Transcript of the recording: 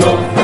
걸어